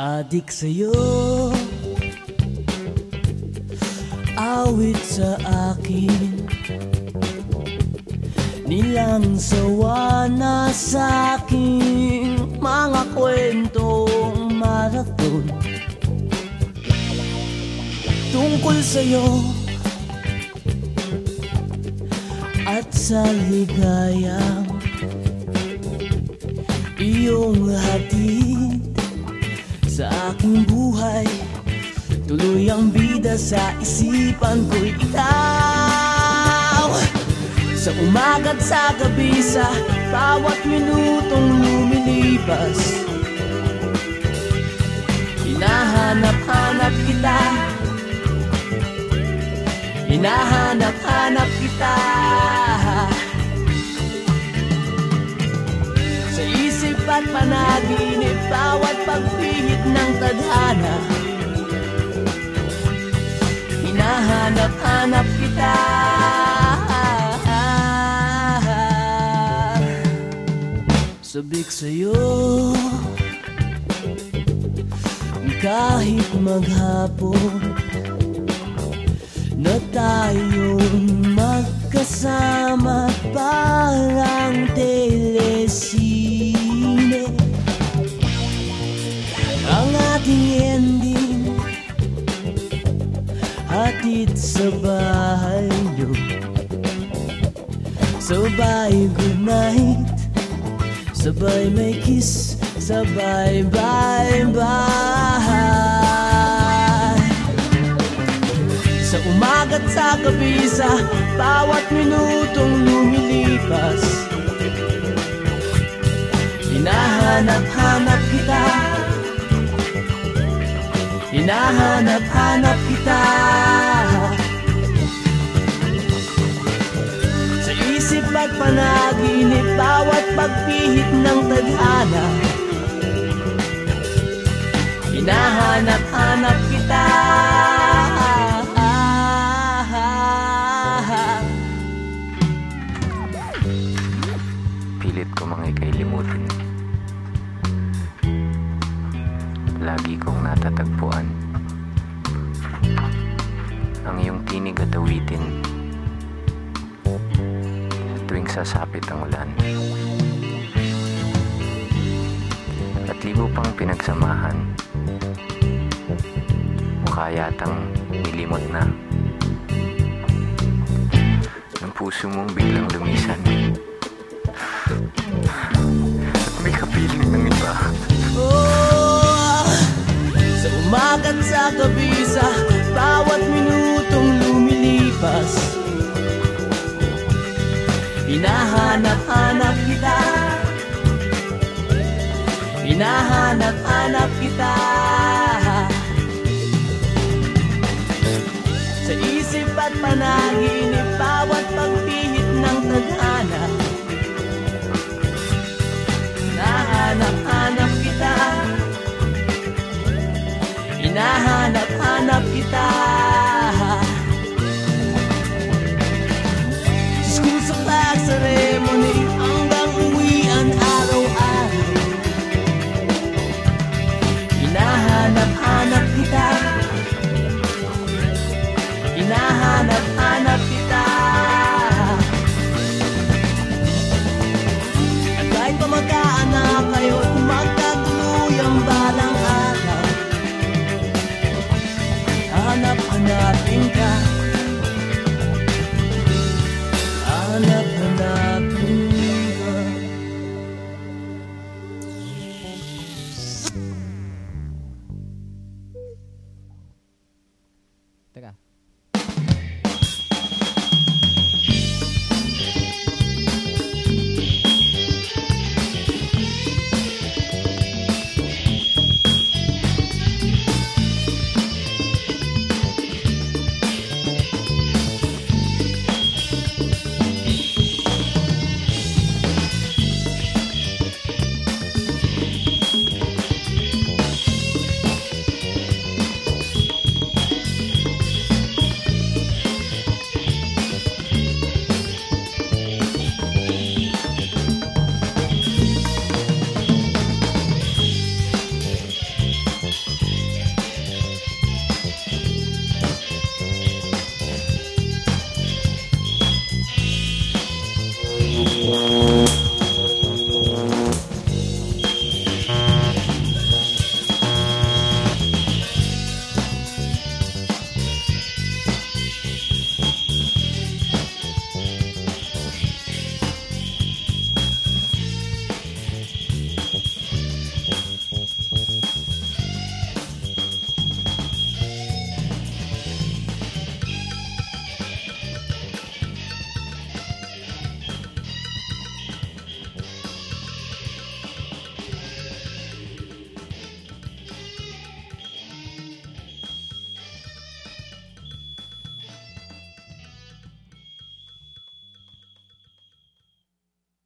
Adik sa'yo. Awit sa akin. Nilang sawa na sa aking Mga kwentong marathon. Tungkol sa'yo. At sa ligayang Iyong hatid Tuloy ang bida sa isipan ko'y ikaw. Sa umaga't sa gabi sa bawat minutong lumilipas Hinahanap-hanap kita. Hinahanap-hanap kita Hinahanap-hanap kita. Sabik sa'yo Kahit maghapon Na tayong magkasama Parang telesine Sabay good night Sabay may kiss. Sabay bye bye Sa umaga't sa gabi Sa bawat minutong lumilipas Hinahanap-hanap kita. Hinahanap-hanap kita pagpihit ng tadhana Hinahanap-hanap kita. Pilit ko mga ikay Lagi kong natatagpuan. Ang iyong tinig at awitin. Tuwing sasapit ang ulan libo pang pinagsamahan. Mukha yatang nilimot na. Ng puso mong biglang lumisan. At may kapiling ng iba. Oh, sa umaga't sa gabi bawat minutong lumilipas Hinahanap-hanap kita Hinahanap-hanap kita. Sa isip at panaginip hanap-hanapin ka.